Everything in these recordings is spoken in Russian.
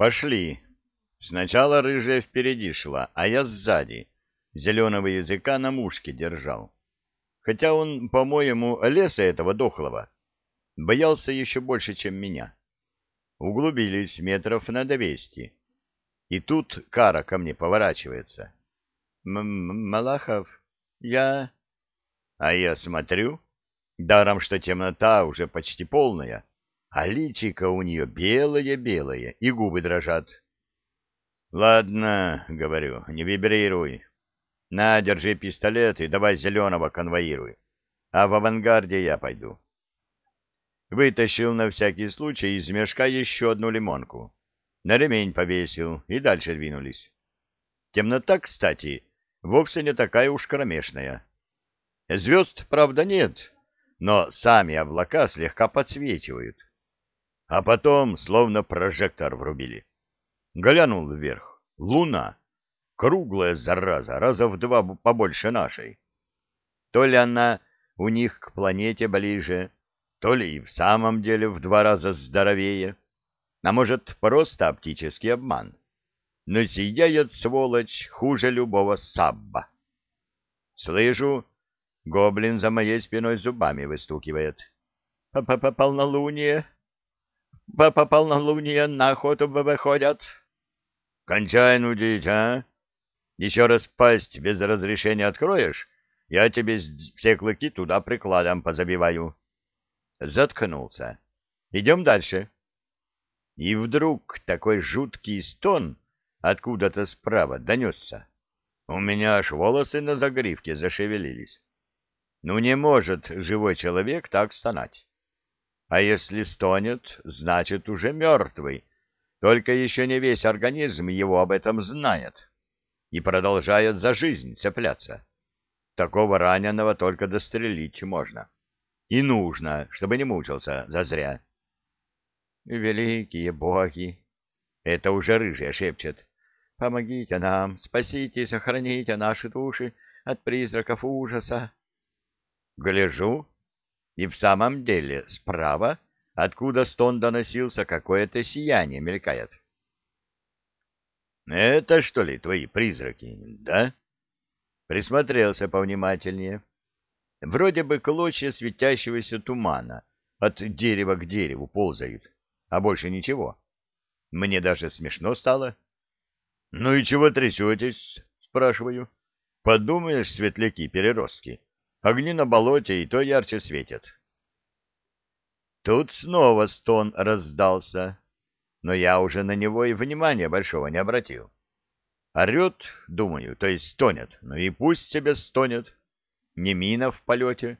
Пошли. Сначала рыжая впереди шла, а я сзади. Зеленого языка на мушке держал. Хотя он, по-моему, леса этого дохлого боялся еще больше, чем меня. Углубились метров на двести. И тут Кара ко мне поворачивается. М Малахов, я... А я смотрю, даром что темнота уже почти полная, а личико у нее белое-белое, и губы дрожат. «Ладно, — говорю, — не вибрируй. На, держи пистолет и давай зеленого конвоируй, а в авангарде я пойду». Вытащил на всякий случай из мешка еще одну лимонку. На ремень повесил и дальше двинулись. Темнота, кстати, вовсе не такая уж кромешная. Звезд, правда, нет, но сами облака слегка подсвечивают. А потом словно прожектор врубили. Глянул вверх. Луна. Круглая зараза, раза в два побольше нашей. То ли она у них к планете ближе, то ли и в самом деле в два раза здоровее, а может, просто оптический обман. Но сияет, сволочь, хуже любого сабба. Слышу, Гоблин за моей спиной зубами выстукивает. п п полнолуние п п полнолуние на охоту выходят. Кончай нудить, а? Еще раз пасть без разрешения откроешь, я тебе все клыки туда прикладом позабиваю. Заткнулся. Идем дальше. И вдруг такой жуткий стон откуда-то справа донесся. У меня аж волосы на загривке зашевелились. Ну не может живой человек так стонать. А если стонет, значит уже мертвый, только еще не весь организм его об этом знает и продолжает за жизнь цепляться. Такого раненого только дострелить можно. И нужно, чтобы не мучился зазря. «Великие боги!» — это уже рыжая шепчет. «Помогите нам, спасите и сохраните наши души от призраков ужаса!» Гляжу, и в самом деле справа, откуда стон доносился, какое-то сияние мелькает. «Это, что ли, твои призраки, да?» Присмотрелся повнимательнее. Вроде бы клочья светящегося тумана от дерева к дереву ползают, а больше ничего. Мне даже смешно стало. «Ну и чего трясетесь?» — спрашиваю. «Подумаешь, светляки-переростки». Огни на болоте и то ярче светят. Тут снова стон раздался, но я уже на него и внимания большого не обратил. Орет, думаю, то есть стонет, ну и пусть себе стонет. Не мина в полете.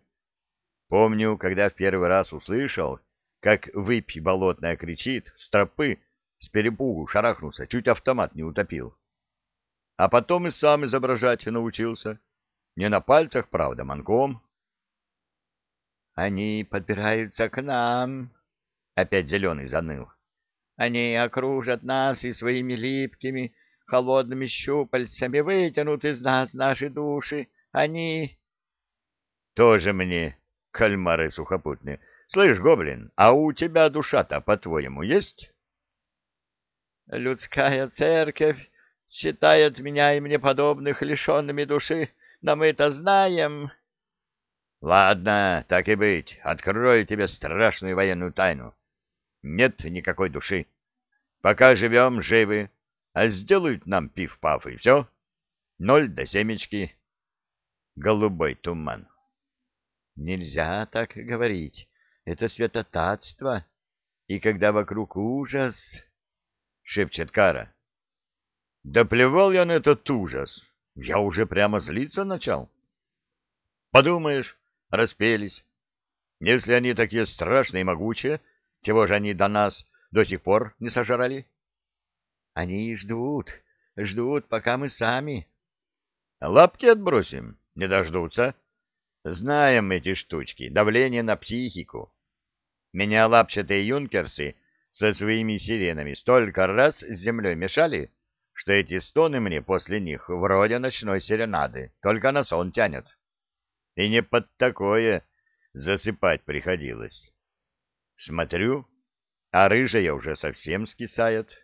Помню, когда в первый раз услышал, как выпь болотная кричит, с тропы, с перепугу шарахнулся, чуть автомат не утопил. А потом и сам изображать научился. Не на пальцах, правда, манком. Они подбираются к нам. Опять зеленый заныл. Они окружат нас и своими липкими, холодными щупальцами вытянут из нас наши души. Они... Тоже мне кальмары сухопутные. Слышь, гоблин, а у тебя душа-то, по-твоему, есть? Людская церковь считает меня и мне подобных лишенными души но мы-то знаем... Ладно, так и быть, открою тебе страшную военную тайну. Нет никакой души. Пока живем, живы, а сделают нам пиф-паф, и все. Ноль до семечки. Голубой туман. Нельзя так говорить. Это святотатство. И когда вокруг ужас... — шепчет Кара. — Да плевал я на этот ужас. Я уже прямо злиться начал. Подумаешь, распелись. Если они такие страшные и могучие, чего же они до нас до сих пор не сожрали? Они ждут, ждут, пока мы сами. Лапки отбросим, не дождутся. Знаем эти штучки, давление на психику. Меня лапчатые юнкерсы со своими сиренами столько раз с землей мешали, что эти стоны мне после них вроде ночной серенады, только на сон тянет. И не под такое засыпать приходилось. Смотрю, а рыжая уже совсем скисает.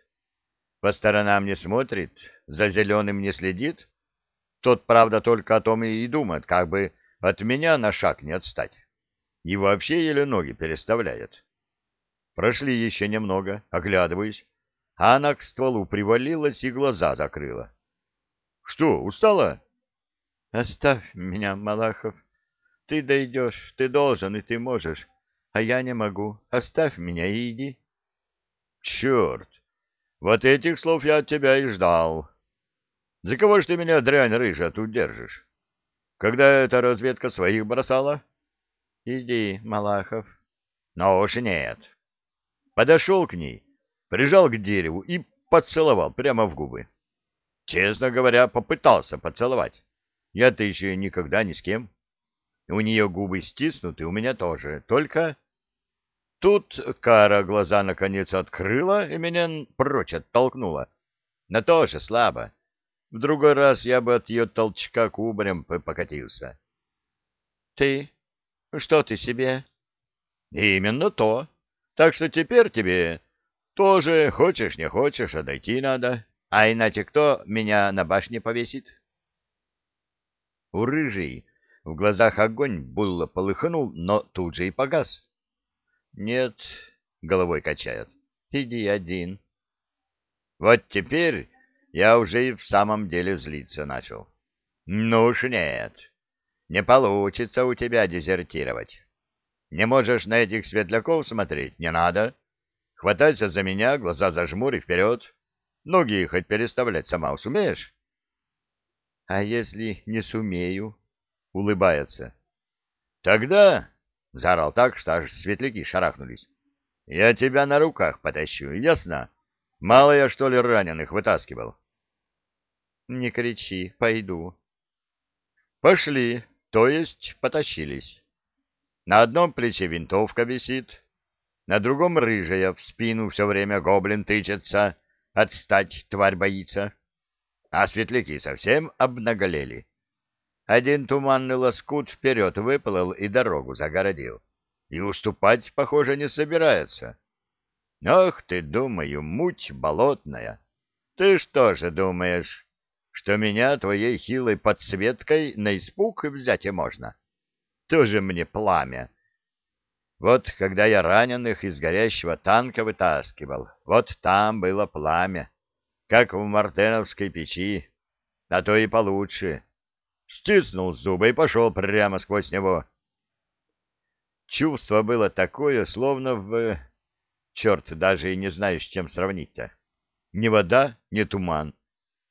По сторонам не смотрит, за зеленым не следит. Тот, правда, только о том и думает, как бы от меня на шаг не отстать. И вообще еле ноги переставляет. Прошли еще немного, оглядываюсь, а она к стволу привалилась и глаза закрыла. — Что, устала? — Оставь меня, Малахов. Ты дойдешь, ты должен и ты можешь, а я не могу. Оставь меня и иди. — Черт! Вот этих слов я от тебя и ждал. За кого ж ты меня, дрянь рыжая, тут держишь? Когда эта разведка своих бросала? — Иди, Малахов. — Но уж нет. Подошел к ней, прижал к дереву и поцеловал прямо в губы. Честно говоря, попытался поцеловать. Я-то еще никогда ни с кем. У нее губы стиснуты, у меня тоже. Только... Тут Кара глаза наконец открыла и меня прочь оттолкнула. Но тоже слабо. В другой раз я бы от ее толчка кубарем покатился. — Ты? Что ты себе? — Именно то. Так что теперь тебе тоже, хочешь не хочешь, а дойти надо. А иначе кто меня на башне повесит? У рыжий в глазах огонь було полыхнул, но тут же и погас. Нет, головой качает. Иди один. Вот теперь я уже и в самом деле злиться начал. Ну уж нет, не получится у тебя дезертировать. Не можешь на этих светляков смотреть? Не надо. Хватайся за меня, глаза зажмури вперед. Ноги хоть переставлять сама сумеешь? — А если не сумею? — улыбается. — Тогда, — заорал так, что аж светляки шарахнулись, — я тебя на руках потащу, ясно? Мало я, что ли, раненых вытаскивал? — Не кричи, пойду. Пошли, то есть потащились. На одном плече винтовка висит, на другом рыжая, в спину все время гоблин тычется, отстать тварь боится. А светляки совсем обнаголели. Один туманный лоскут вперед выплыл и дорогу загородил. И уступать, похоже, не собирается. Ах ты, думаю, муть болотная. Ты что же думаешь, что меня твоей хилой подсветкой на испуг взять и можно? — тоже мне пламя. Вот когда я раненых из горящего танка вытаскивал, вот там было пламя, как в мартеновской печи, а то и получше. Стиснул зубы и пошел прямо сквозь него. Чувство было такое, словно в... Черт, даже и не знаю, с чем сравнить-то. Не вода, не туман,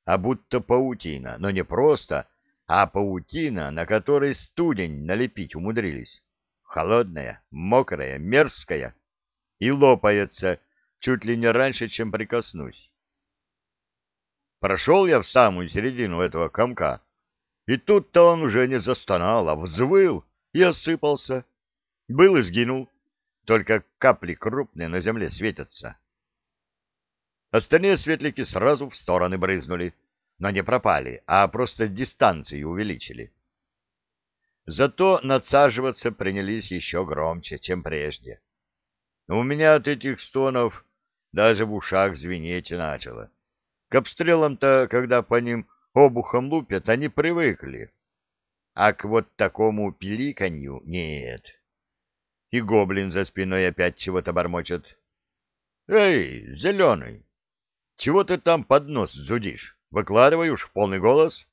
а будто паутина, но не просто, а паутина, на которой студень налепить умудрились. Холодная, мокрая, мерзкая и лопается чуть ли не раньше, чем прикоснусь. Прошел я в самую середину этого комка, и тут-то он уже не застонал, а взвыл и осыпался. Был и сгинул, только капли крупные на земле светятся. Остальные светлики сразу в стороны брызнули, но не пропали, а просто дистанции увеличили. Зато надсаживаться принялись еще громче, чем прежде. У меня от этих стонов даже в ушах звенеть начало. К обстрелам-то, когда по ним обухом лупят, они привыкли. А к вот такому пиликанью нет. И гоблин за спиной опять чего-то бормочет. — Эй, зеленый, чего ты там под нос зудишь? Выкладывай уж в полный голос.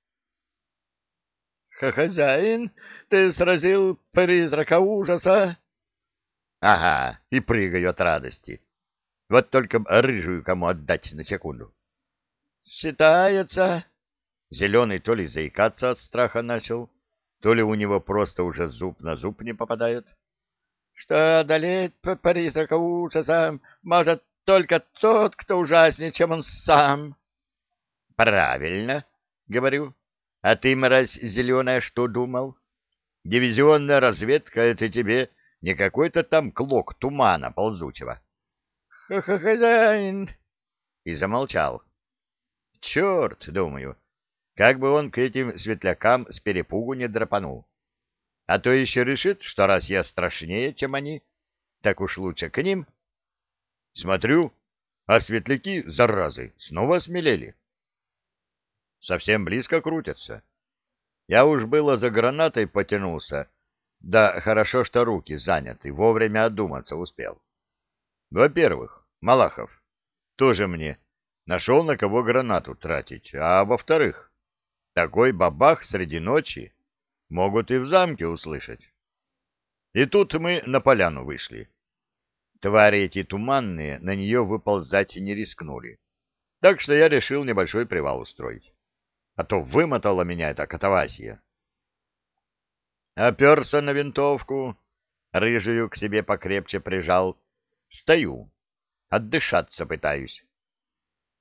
«Хозяин, ты сразил призрака ужаса?» «Ага, и прыгаю от радости. Вот только рыжую кому отдать на секунду». «Считается...» Зеленый то ли заикаться от страха начал, то ли у него просто уже зуб на зуб не попадает. «Что одолеть призрака ужаса может только тот, кто ужаснее, чем он сам». Правильно, говорю. А ты, мразь зеленая, что думал? Дивизионная разведка — это тебе не какой-то там клок тумана ползучего. Х-х-хозяин! И замолчал. Черт, думаю, как бы он к этим светлякам с перепугу не драпанул. А то еще решит, что раз я страшнее, чем они, так уж лучше к ним. Смотрю, а светляки, заразы, снова смелели. Совсем близко крутятся. Я уж было за гранатой потянулся, да хорошо, что руки заняты, вовремя одуматься успел. Во-первых, Малахов, тоже мне нашел на кого гранату тратить, а во-вторых, такой бабах среди ночи могут и в замке услышать. И тут мы на поляну вышли. Твари эти туманные на нее выползать не рискнули, так что я решил небольшой привал устроить. А то вымотала меня эта катавасия. Оперся на винтовку, рыжую к себе покрепче прижал. Стою, отдышаться пытаюсь.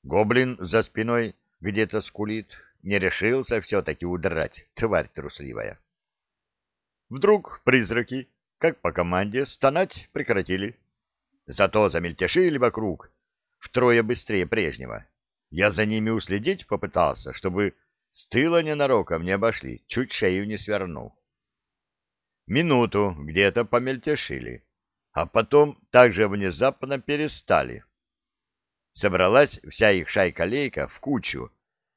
Гоблин за спиной где-то скулит, не решился все-таки удрать, тварь трусливая. Вдруг призраки, как по команде, стонать прекратили. Зато замельтешили вокруг, втрое быстрее прежнего. Я за ними уследить попытался, чтобы с тыла ненароком не обошли, чуть шею не свернул. Минуту где-то помельтешили, а потом также внезапно перестали. Собралась вся их шайка-лейка в кучу,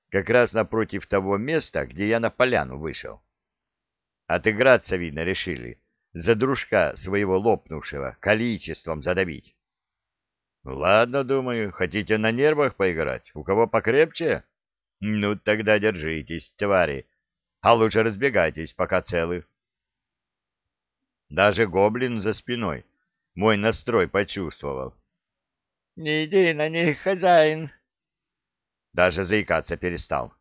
как раз напротив того места, где я на поляну вышел. Отыграться, видно, решили, за дружка своего лопнувшего количеством задавить. Ладно, думаю, хотите на нервах поиграть? У кого покрепче? Ну, тогда держитесь, твари, а лучше разбегайтесь, пока целы. Даже гоблин за спиной мой настрой почувствовал. — Не иди на них, хозяин! Даже заикаться перестал.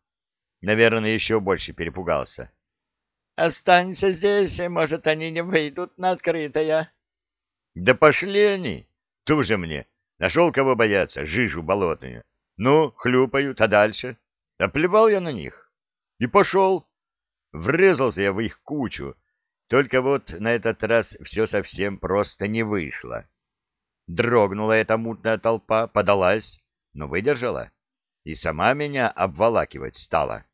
Наверное, еще больше перепугался. — Останься здесь, может, они не выйдут на открытое. — Да пошли они! Тоже мне! Нашел кого бояться, жижу болотную. Ну, хлюпают, а дальше? Оплевал я на них. И пошел. Врезался я в их кучу, только вот на этот раз все совсем просто не вышло. Дрогнула эта мутная толпа, подалась, но выдержала, и сама меня обволакивать стала.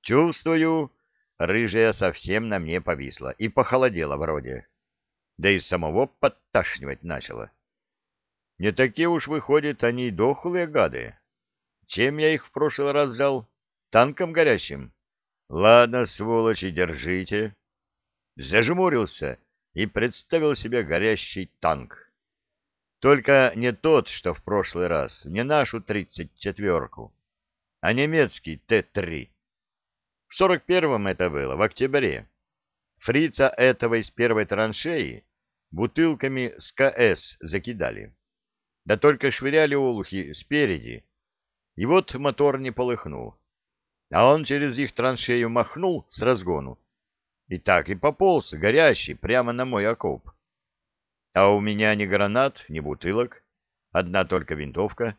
Чувствую, рыжая совсем на мне повисла и похолодела вроде, да и самого подташнивать начала. Не такие уж, выходят, они дохлые гады. Чем я их в прошлый раз взял? Танком горящим? Ладно, сволочи, держите зажмурился и представил себе горящий танк. Только не тот, что в прошлый раз, не нашу тридцать четверку, а немецкий Т-3. В сорок первом это было, в октябре. Фрица этого из первой траншеи бутылками с КС закидали. Да только швыряли олухи спереди. И вот мотор не полыхнул. А он через их траншею махнул с разгону и так и пополз, горящий, прямо на мой окоп. А у меня ни гранат, ни бутылок, одна только винтовка.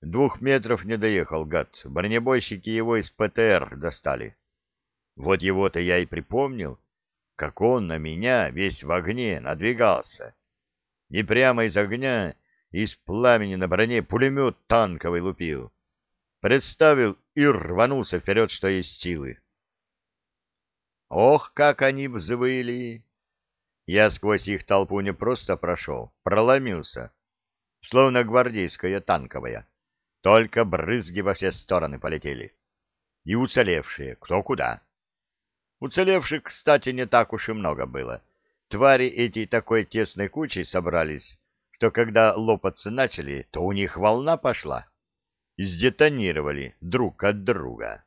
Двух метров не доехал, гад, бронебойщики его из ПТР достали. Вот его-то я и припомнил, как он на меня весь в огне надвигался. И прямо из огня, из пламени на броне пулемет танковый лупил. Представил и рванулся вперед, что есть силы. Ох, как они взвыли! Я сквозь их толпу не просто прошел, проломился, словно гвардейская танковая. Только брызги во все стороны полетели. И уцелевшие, кто куда. Уцелевших, кстати, не так уж и много было. Твари эти такой тесной кучей собрались, что когда лопаться начали, то у них волна пошла. И сдетонировали друг от друга.